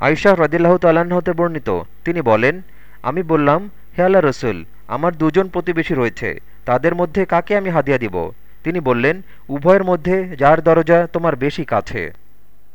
আয়শাহ রদিল্লাহ তাল্লাহতে বর্ণিত। তিনি বলেন, আমি বললাম, হে আল্লাহ রসুল, আমার দুজন প্রতিবেশী রয়েছে, তাদের মধ্যে কাকে আমি হাদিয়া দিব? তিনি বললেন, উভয়ের মধ্যে যার দরজা তোমার বেশি কাছে।